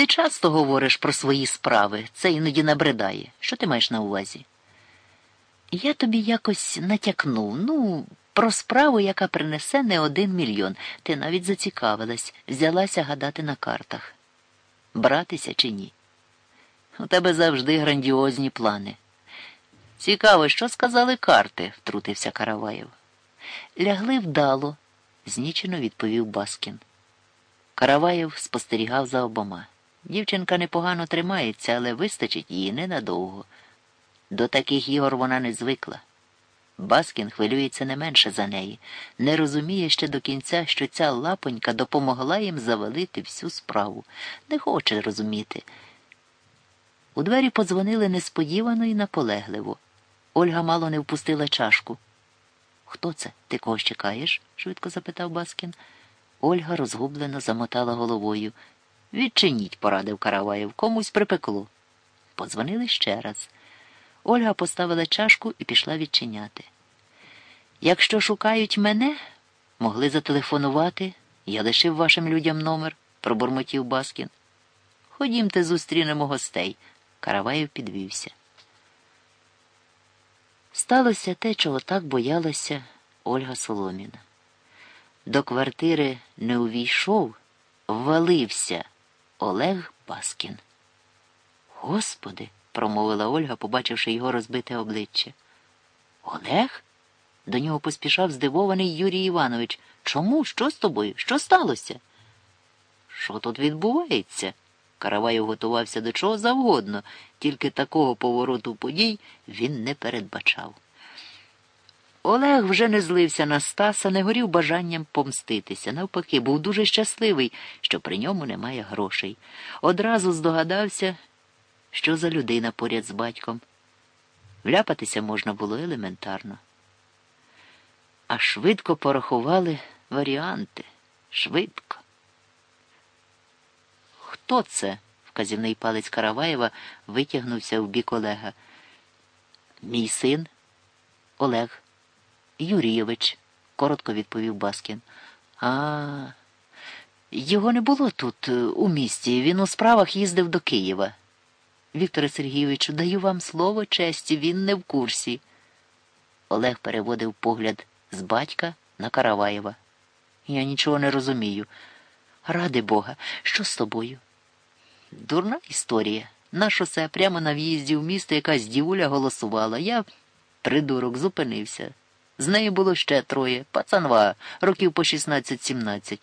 Ти часто говориш про свої справи, це іноді набридає. Що ти маєш на увазі? Я тобі якось натякнув, ну, про справу, яка принесе не один мільйон. Ти навіть зацікавилась, взялася гадати на картах. Братися чи ні? У тебе завжди грандіозні плани. Цікаво, що сказали карти, втрутився Караваєв. Лягли вдало, знічено відповів Баскін. Караваєв спостерігав за обома. Дівчинка непогано тримається, але вистачить її ненадовго. До таких ігор вона не звикла. Баскін хвилюється не менше за неї, не розуміє ще до кінця, що ця лапонька допомогла їм завалити всю справу. Не хоче розуміти. У двері подзвонили несподівано і наполегливо. Ольга мало не впустила чашку. Хто це? Ти когось чекаєш? швидко запитав Баскін. Ольга розгублено замотала головою. Відчиніть, порадив Караваєв, комусь припекло. Подзвонили ще раз. Ольга поставила чашку і пішла відчиняти. Якщо шукають мене, могли зателефонувати. Я лишив вашим людям номер, пробурмотів Баскін. Ходімте, зустрінемо гостей. Караваєв підвівся. Сталося те, чого так боялася Ольга Соломіна. До квартири не увійшов, ввалився Олег Баскін. Господи, промовила Ольга, побачивши його розбите обличчя. Олег? До нього поспішав здивований Юрій Іванович. Чому? Що з тобою? Що сталося? Що тут відбувається? Караваєв готувався до чого завгодно, тільки такого повороту подій він не передбачав. Олег вже не злився на Стаса, не горів бажанням помститися. Навпаки, був дуже щасливий, що при ньому немає грошей. Одразу здогадався, що за людина поряд з батьком. Вляпатися можна було елементарно. А швидко порахували варіанти. Швидко. Хто це? Вказівний палець Караваєва витягнувся в бік Олега. Мій син Олег Юрійович, коротко відповів Баскін. А, його не було тут, у місті. Він у справах їздив до Києва. Вікторе Сергійовичу, даю вам слово честі, він не в курсі. Олег переводив погляд з батька на Караваєва. Я нічого не розумію. Ради Бога, що з тобою? Дурна історія. На шосе прямо на в'їзді в місто якась дівуля голосувала. Я, придурок, зупинився. З нею було ще троє, пацанва, років по 16-17.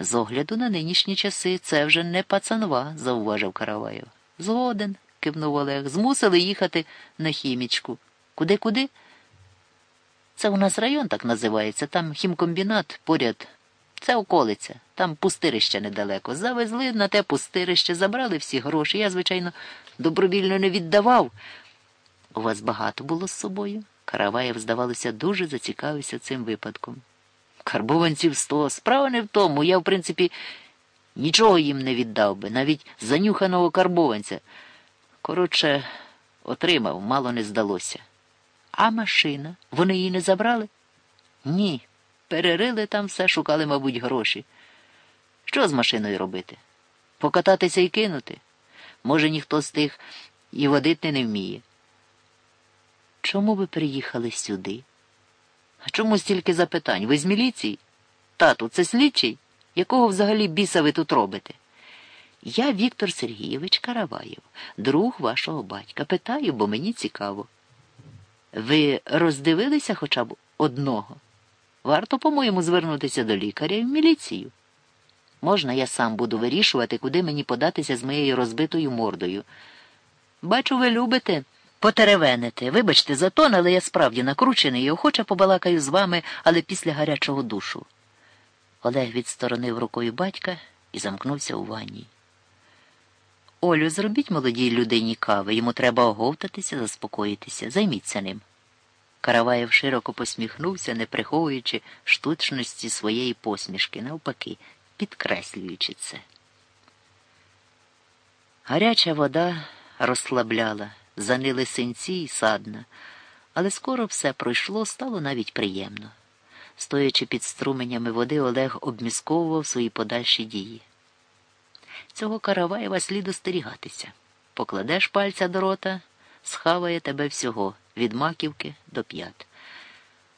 З огляду на нинішні часи це вже не пацанва, зауважив Караваєв. Згоден, кивнув Олег. Змусили їхати на хімічку. Куди куди? Це у нас район так називається, там хімкомбінат поряд. Це околиця, там пустирище недалеко. Завезли на те пустирище, забрали всі гроші. Я, звичайно, добровільно не віддавав. У вас багато було з собою? Караваєв, здавалося, дуже зацікавився цим випадком. Карбованців сто. Справа не в тому. Я, в принципі, нічого їм не віддав би, навіть занюханого карбованця. Коротше, отримав, мало не здалося. А машина? Вони її не забрали? Ні. Перерили там все, шукали, мабуть, гроші. Що з машиною робити? Покататися і кинути? Може, ніхто з тих і водити не вміє. Чому ви приїхали сюди? А чому стільки запитань? Ви з міліції? Тату, це слідчий? Якого взагалі біса ви тут робите? Я Віктор Сергійович Караваєв, друг вашого батька. Питаю, бо мені цікаво. Ви роздивилися хоча б одного? Варто, по-моєму, звернутися до лікаря і в міліцію. Можна, я сам буду вирішувати, куди мені податися з моєю розбитою мордою. Бачу, ви любите потеревенити. Вибачте за тон, але я справді накручений і охоче побалакаю з вами, але після гарячого душу. Олег відсторонив рукою батька і замкнувся у ванні. Олю, зробіть молодій людині кави, йому треба оговтатися, заспокоїтися. Займіться ним. Караваєв широко посміхнувся, не приховуючи штучності своєї посмішки, навпаки, підкреслюючи це. Гаряча вода розслабляла, занили синці й садна, але скоро все пройшло, стало навіть приємно. Стоячи під струменями води, Олег обмісковував свої подальші дії. Цього Караваєва слід остерігатися. Покладеш пальця до рота, схаває тебе всього від маківки до п'ят.